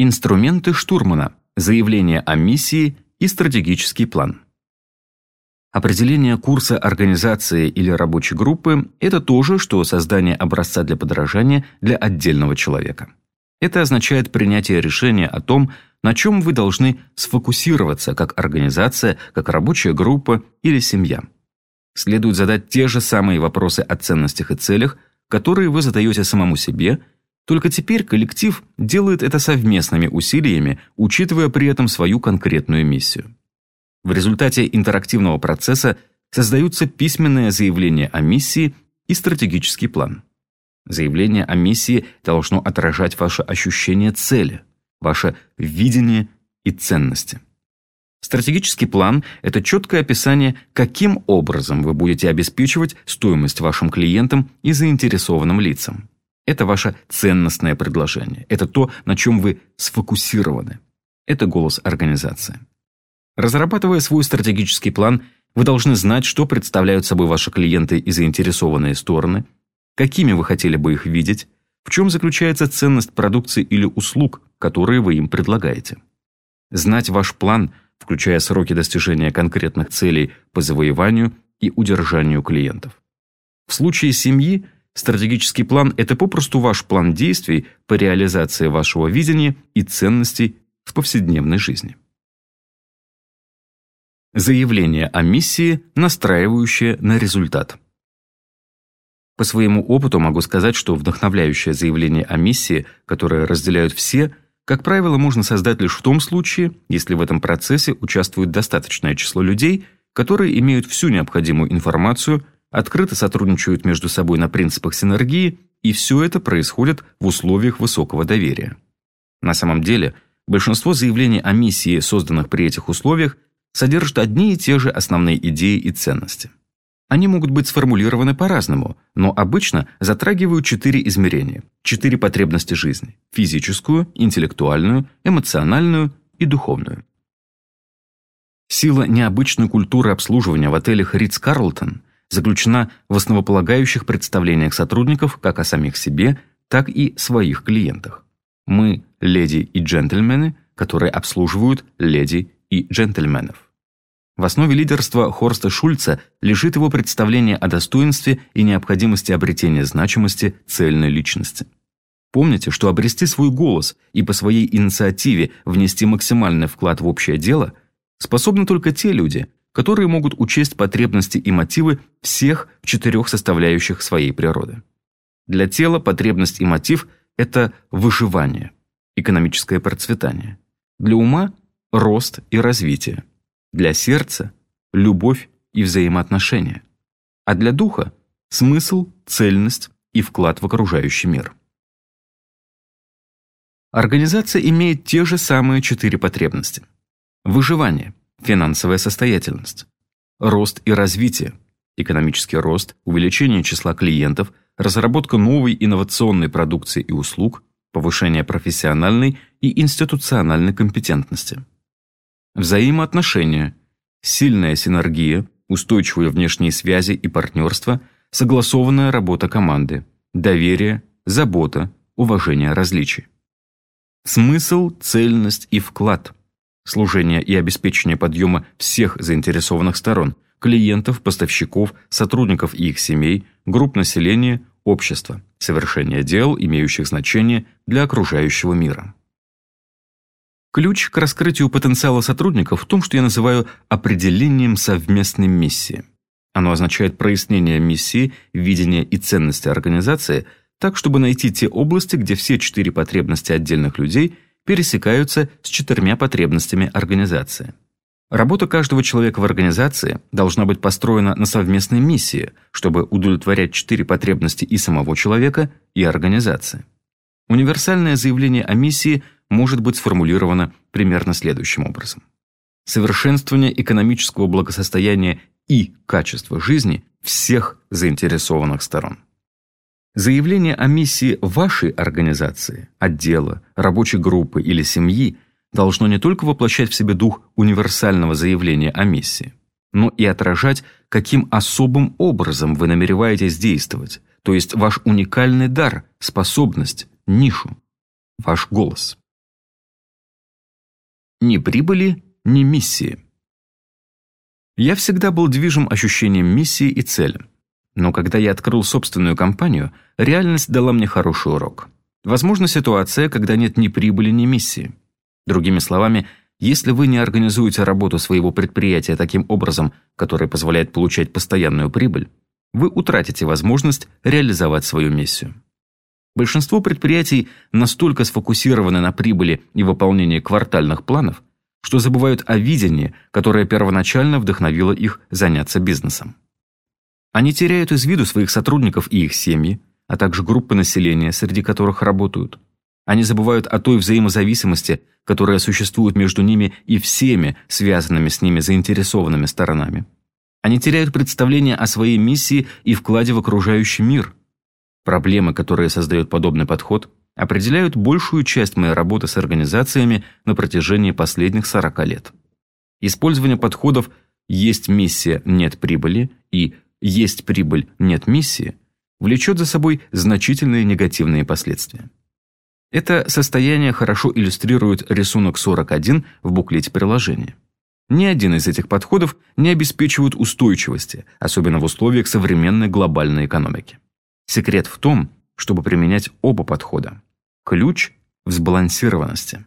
Инструменты штурмана, заявление о миссии и стратегический план. Определение курса организации или рабочей группы – это то же, что создание образца для подражания для отдельного человека. Это означает принятие решения о том, на чем вы должны сфокусироваться как организация, как рабочая группа или семья. Следует задать те же самые вопросы о ценностях и целях, которые вы задаете самому себе, только теперь коллектив делает это совместными усилиями, учитывая при этом свою конкретную миссию. В результате интерактивного процесса создаются письменное заявление о миссии и стратегический план. Заявление о миссии должно отражать ваше ощущение цели, ваше видение и ценности. Стратегический план – это четкое описание, каким образом вы будете обеспечивать стоимость вашим клиентам и заинтересованным лицам. Это ваше ценностное предложение. Это то, на чем вы сфокусированы. Это голос организации. Разрабатывая свой стратегический план, вы должны знать, что представляют собой ваши клиенты и заинтересованные стороны, какими вы хотели бы их видеть, в чем заключается ценность продукции или услуг, которые вы им предлагаете. Знать ваш план, включая сроки достижения конкретных целей по завоеванию и удержанию клиентов. В случае семьи стратегический план – это попросту ваш план действий по реализации вашего видения и ценностей в повседневной жизни. Заявление о миссии, настраивающее на результат. По своему опыту могу сказать, что вдохновляющее заявление о миссии, которое разделяют все, как правило, можно создать лишь в том случае, если в этом процессе участвует достаточное число людей, которые имеют всю необходимую информацию, открыто сотрудничают между собой на принципах синергии, и все это происходит в условиях высокого доверия. На самом деле, большинство заявлений о миссии, созданных при этих условиях, содержат одни и те же основные идеи и ценности. Они могут быть сформулированы по-разному, но обычно затрагивают четыре измерения, четыре потребности жизни – физическую, интеллектуальную, эмоциональную и духовную. Сила необычной культуры обслуживания в отелях Ридс-Карлтон заключена в основополагающих представлениях сотрудников как о самих себе, так и своих клиентах. Мы – леди и джентльмены, которые обслуживают леди и джентльменов. В основе лидерства Хорста Шульца лежит его представление о достоинстве и необходимости обретения значимости цельной личности. Помните, что обрести свой голос и по своей инициативе внести максимальный вклад в общее дело способны только те люди, которые могут учесть потребности и мотивы всех четырех составляющих своей природы. Для тела потребность и мотив – это выживание, экономическое процветание. Для ума – рост и развитие. Для сердца – любовь и взаимоотношения. А для духа – смысл, цельность и вклад в окружающий мир. Организация имеет те же самые четыре потребности. Выживание, финансовая состоятельность, рост и развитие, экономический рост, увеличение числа клиентов, разработка новой инновационной продукции и услуг, повышение профессиональной и институциональной компетентности. Взаимоотношения, сильная синергия, устойчивые внешние связи и партнерство, согласованная работа команды, доверие, забота, уважение различий. Смысл, цельность и вклад. Служение и обеспечение подъема всех заинтересованных сторон – клиентов, поставщиков, сотрудников и их семей, групп населения, общества, совершение дел, имеющих значение для окружающего мира. Ключ к раскрытию потенциала сотрудников в том, что я называю определением совместной миссии. Оно означает прояснение миссии, видения и ценности организации так, чтобы найти те области, где все четыре потребности отдельных людей пересекаются с четырьмя потребностями организации. Работа каждого человека в организации должна быть построена на совместной миссии, чтобы удовлетворять четыре потребности и самого человека, и организации. Универсальное заявление о миссии – может быть сформулировано примерно следующим образом. Совершенствование экономического благосостояния и качества жизни всех заинтересованных сторон. Заявление о миссии вашей организации, отдела, рабочей группы или семьи должно не только воплощать в себе дух универсального заявления о миссии, но и отражать, каким особым образом вы намереваетесь действовать, то есть ваш уникальный дар, способность, нишу, ваш голос. Ни прибыли, ни миссии. Я всегда был движим ощущением миссии и цели. Но когда я открыл собственную компанию, реальность дала мне хороший урок. Возможна ситуация, когда нет ни прибыли, ни миссии. Другими словами, если вы не организуете работу своего предприятия таким образом, который позволяет получать постоянную прибыль, вы утратите возможность реализовать свою миссию. Большинство предприятий настолько сфокусированы на прибыли и выполнении квартальных планов, что забывают о видении, которое первоначально вдохновило их заняться бизнесом. Они теряют из виду своих сотрудников и их семьи, а также группы населения, среди которых работают. Они забывают о той взаимозависимости, которая существует между ними и всеми связанными с ними заинтересованными сторонами. Они теряют представление о своей миссии и вкладе в окружающий мир. Проблемы, которые создает подобный подход, определяют большую часть моей работы с организациями на протяжении последних 40 лет. Использование подходов «есть миссия, нет прибыли» и «есть прибыль, нет миссии» влечет за собой значительные негативные последствия. Это состояние хорошо иллюстрирует рисунок 41 в буклете приложения. Ни один из этих подходов не обеспечивает устойчивости, особенно в условиях современной глобальной экономики. Секрет в том, чтобы применять оба подхода. Ключ в сбалансированности.